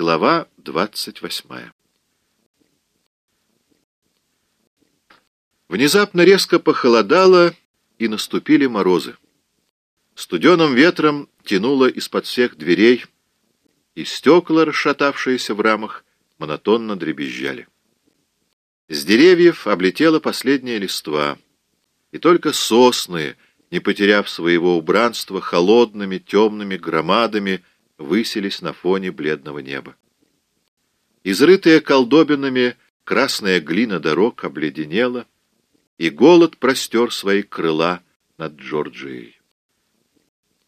Глава двадцать восьмая. Внезапно резко похолодало, и наступили морозы. Студеным ветром тянуло из-под всех дверей, и стекла, расшатавшиеся в рамах, монотонно дребезжали. С деревьев облетела последняя листва, и только сосны, не потеряв своего убранства, холодными темными громадами высились на фоне бледного неба. Изрытая колдобинами красная глина дорог обледенела, и голод простер свои крыла над Джорджией.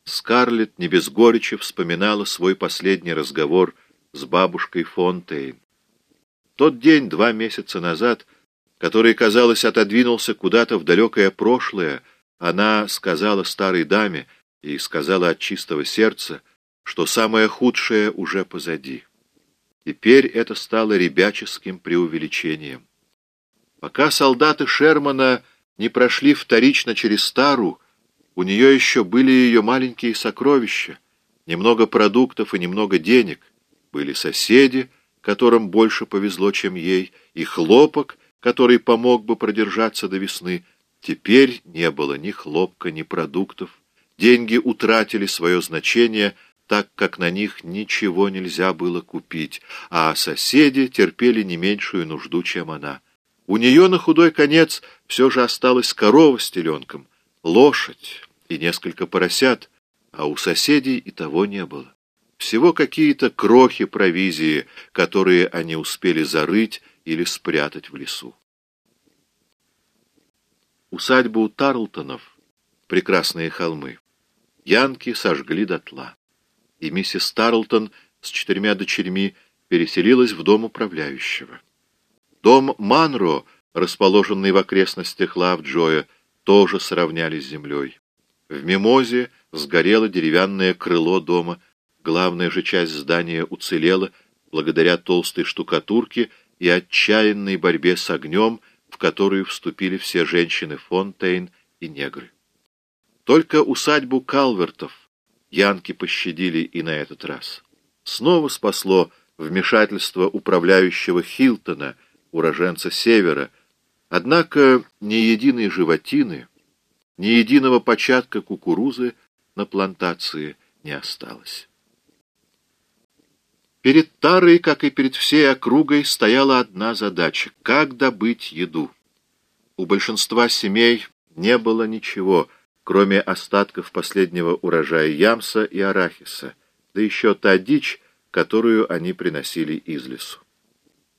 Скарлетт не без горечи вспоминала свой последний разговор с бабушкой Фонтейн. Тот день, два месяца назад, который, казалось, отодвинулся куда-то в далекое прошлое, она сказала старой даме и сказала от чистого сердца, что самое худшее уже позади. Теперь это стало ребяческим преувеличением. Пока солдаты Шермана не прошли вторично через Стару, у нее еще были ее маленькие сокровища, немного продуктов и немного денег, были соседи, которым больше повезло, чем ей, и хлопок, который помог бы продержаться до весны. Теперь не было ни хлопка, ни продуктов. Деньги утратили свое значение, так как на них ничего нельзя было купить, а соседи терпели не меньшую нужду, чем она. У нее на худой конец все же осталась корова с теленком, лошадь и несколько поросят, а у соседей и того не было. Всего какие-то крохи провизии, которые они успели зарыть или спрятать в лесу. Усадьбу Тарлтонов, прекрасные холмы, янки сожгли дотла, и миссис Тарлтон с четырьмя дочерьми переселилась в дом управляющего. Дом Манро, расположенный в окрестностях Лавджоя, тоже сравняли с землей. В Мимозе сгорело деревянное крыло дома — Главная же часть здания уцелела благодаря толстой штукатурке и отчаянной борьбе с огнем, в которую вступили все женщины Фонтейн и негры. Только усадьбу Калвертов янки пощадили и на этот раз. Снова спасло вмешательство управляющего Хилтона, уроженца Севера, однако ни единой животины, ни единого початка кукурузы на плантации не осталось. Перед Тарой, как и перед всей округой, стояла одна задача — как добыть еду. У большинства семей не было ничего, кроме остатков последнего урожая ямса и арахиса, да еще та дичь, которую они приносили из лесу.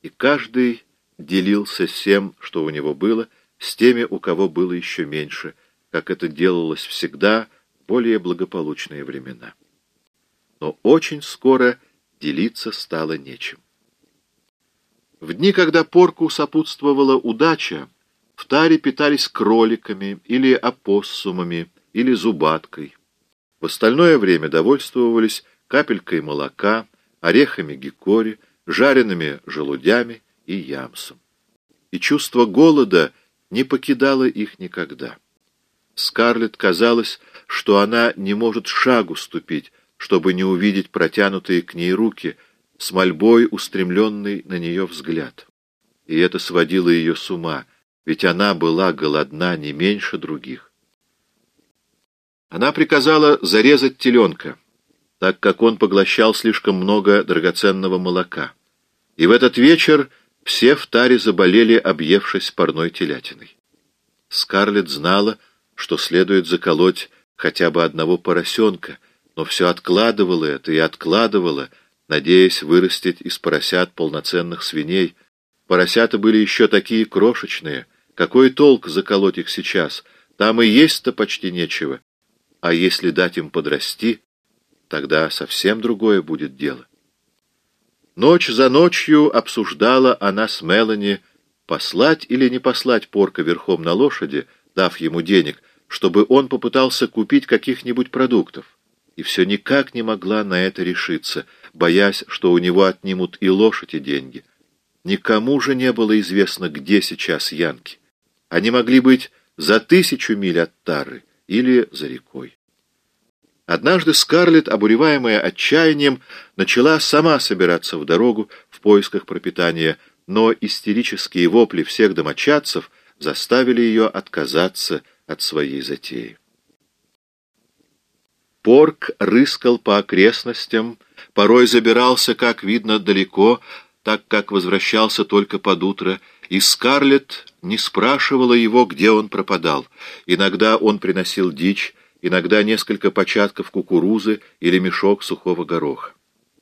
И каждый делился всем, что у него было, с теми, у кого было еще меньше, как это делалось всегда в более благополучные времена. Но очень скоро делиться стало нечем. В дни, когда порку сопутствовала удача, в таре питались кроликами или опоссумами, или зубаткой. В остальное время довольствовались капелькой молока, орехами гикори, жареными желудями и ямсом. И чувство голода не покидало их никогда. Скарлетт казалось, что она не может шагу ступить, чтобы не увидеть протянутые к ней руки, с мольбой устремленный на нее взгляд. И это сводило ее с ума, ведь она была голодна не меньше других. Она приказала зарезать теленка, так как он поглощал слишком много драгоценного молока. И в этот вечер все в таре заболели, объевшись парной телятиной. Скарлетт знала, что следует заколоть хотя бы одного поросенка — но все откладывала это и откладывала, надеясь вырастить из поросят полноценных свиней. Поросята были еще такие крошечные. Какой толк заколоть их сейчас? Там и есть-то почти нечего. А если дать им подрасти, тогда совсем другое будет дело. Ночь за ночью обсуждала она с Мелани, послать или не послать порка верхом на лошади, дав ему денег, чтобы он попытался купить каких-нибудь продуктов и все никак не могла на это решиться, боясь, что у него отнимут и лошадь, и деньги. Никому же не было известно, где сейчас Янки. Они могли быть за тысячу миль от Тары или за рекой. Однажды Скарлетт, обуреваемая отчаянием, начала сама собираться в дорогу в поисках пропитания, но истерические вопли всех домочадцев заставили ее отказаться от своей затеи. Порк рыскал по окрестностям, порой забирался, как видно, далеко, так как возвращался только под утро, и Скарлетт не спрашивала его, где он пропадал. Иногда он приносил дичь, иногда несколько початков кукурузы или мешок сухого гороха.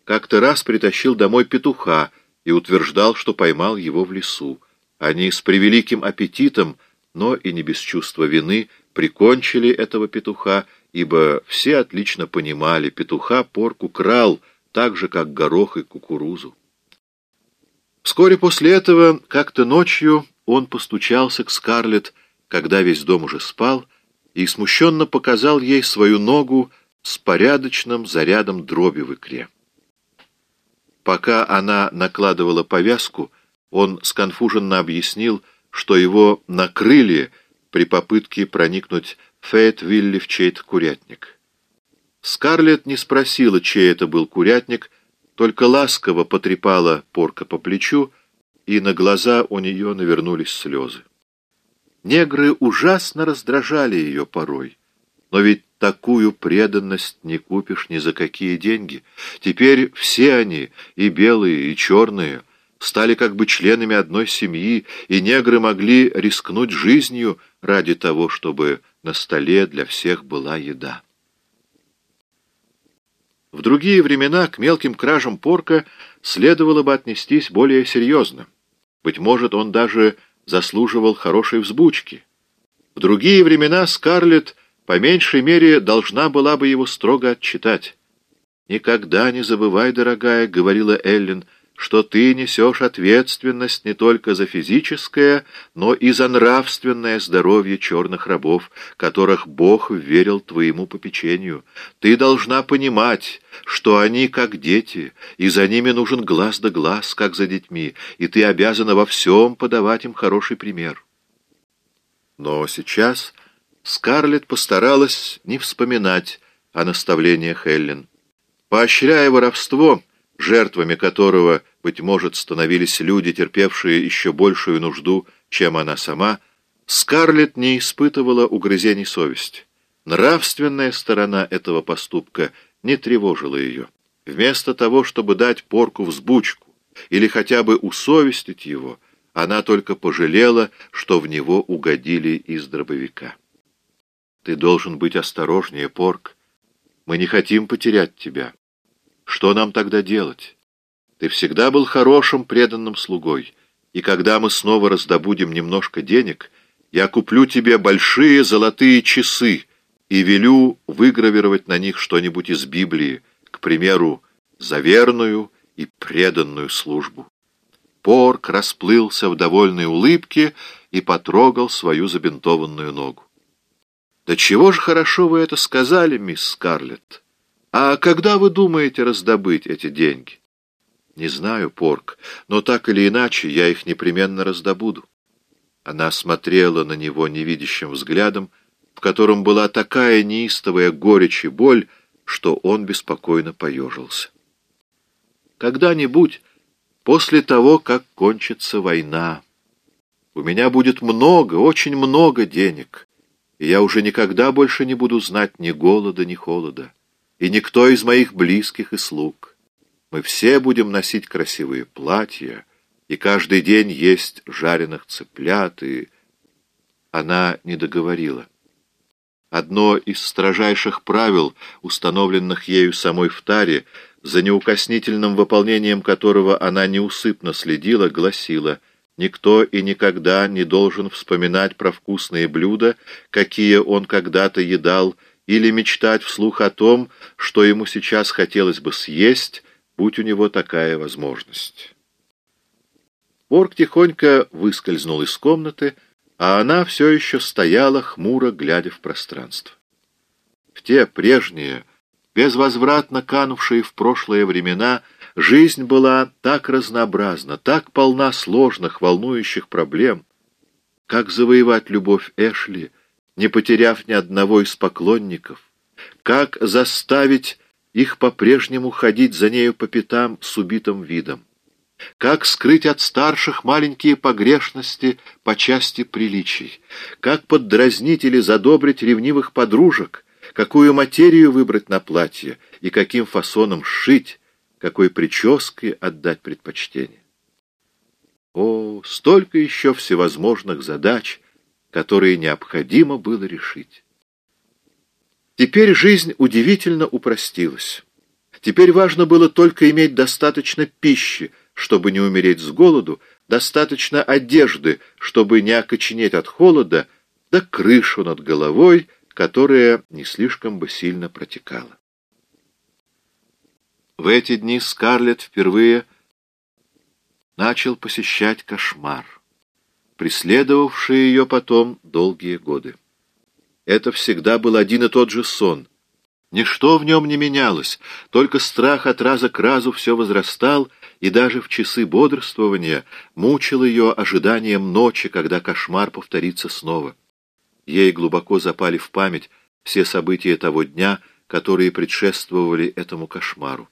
Как-то раз притащил домой петуха и утверждал, что поймал его в лесу. Они с превеликим аппетитом, но и не без чувства вины, прикончили этого петуха, ибо все отлично понимали, петуха порку крал, так же, как горох и кукурузу. Вскоре после этого, как-то ночью, он постучался к Скарлетт, когда весь дом уже спал, и смущенно показал ей свою ногу с порядочным зарядом дроби в икре. Пока она накладывала повязку, он сконфуженно объяснил, что его накрыли при попытке проникнуть в Фейт-Вилли в чей-то курятник. Скарлетт не спросила, чей это был курятник, только ласково потрепала порка по плечу, и на глаза у нее навернулись слезы. Негры ужасно раздражали ее порой. Но ведь такую преданность не купишь ни за какие деньги. Теперь все они, и белые, и черные, стали как бы членами одной семьи, и негры могли рискнуть жизнью ради того, чтобы на столе для всех была еда. В другие времена к мелким кражам порка следовало бы отнестись более серьезно. Быть может, он даже заслуживал хорошей взбучки. В другие времена Скарлетт по меньшей мере должна была бы его строго отчитать. «Никогда не забывай, дорогая», — говорила Эллен, — что ты несешь ответственность не только за физическое, но и за нравственное здоровье черных рабов, которых Бог верил твоему попечению. Ты должна понимать, что они как дети, и за ними нужен глаз да глаз, как за детьми, и ты обязана во всем подавать им хороший пример. Но сейчас Скарлетт постаралась не вспоминать о наставлениях Эллен. Поощряя воровство, жертвами которого, быть может, становились люди, терпевшие еще большую нужду, чем она сама, Скарлетт не испытывала угрызений совести. Нравственная сторона этого поступка не тревожила ее. Вместо того, чтобы дать порку взбучку или хотя бы усовестить его, она только пожалела, что в него угодили из дробовика. «Ты должен быть осторожнее, порк. Мы не хотим потерять тебя». Что нам тогда делать? Ты всегда был хорошим, преданным слугой, и когда мы снова раздобудем немножко денег, я куплю тебе большие золотые часы и велю выгравировать на них что-нибудь из Библии, к примеру, за верную и преданную службу. Порк расплылся в довольной улыбке и потрогал свою забинтованную ногу. «Да чего же хорошо вы это сказали, мисс Скарлетт!» «А когда вы думаете раздобыть эти деньги?» «Не знаю, Порк, но так или иначе я их непременно раздобуду». Она смотрела на него невидящим взглядом, в котором была такая неистовая горечь и боль, что он беспокойно поежился. «Когда-нибудь, после того, как кончится война, у меня будет много, очень много денег, и я уже никогда больше не буду знать ни голода, ни холода» и никто из моих близких и слуг. Мы все будем носить красивые платья, и каждый день есть жареных цыплят, и... Она не договорила. Одно из строжайших правил, установленных ею самой в таре, за неукоснительным выполнением которого она неусыпно следила, гласило «Никто и никогда не должен вспоминать про вкусные блюда, какие он когда-то едал, или мечтать вслух о том, что ему сейчас хотелось бы съесть, будь у него такая возможность. Орк тихонько выскользнул из комнаты, а она все еще стояла, хмуро глядя в пространство. В те прежние, безвозвратно канувшие в прошлое времена, жизнь была так разнообразна, так полна сложных, волнующих проблем. Как завоевать любовь Эшли — не потеряв ни одного из поклонников, Как заставить их по-прежнему ходить за нею по пятам с убитым видом? Как скрыть от старших маленькие погрешности по части приличий? Как поддразнить или задобрить ревнивых подружек? Какую материю выбрать на платье и каким фасоном сшить? Какой прической отдать предпочтение? О, столько еще всевозможных задач, которые необходимо было решить. Теперь жизнь удивительно упростилась. Теперь важно было только иметь достаточно пищи, чтобы не умереть с голоду, достаточно одежды, чтобы не окоченеть от холода, да крышу над головой, которая не слишком бы сильно протекала. В эти дни Скарлетт впервые начал посещать кошмар, преследовавший ее потом долгие годы. Это всегда был один и тот же сон. Ничто в нем не менялось, только страх от раза к разу все возрастал, и даже в часы бодрствования мучил ее ожиданием ночи, когда кошмар повторится снова. Ей глубоко запали в память все события того дня, которые предшествовали этому кошмару.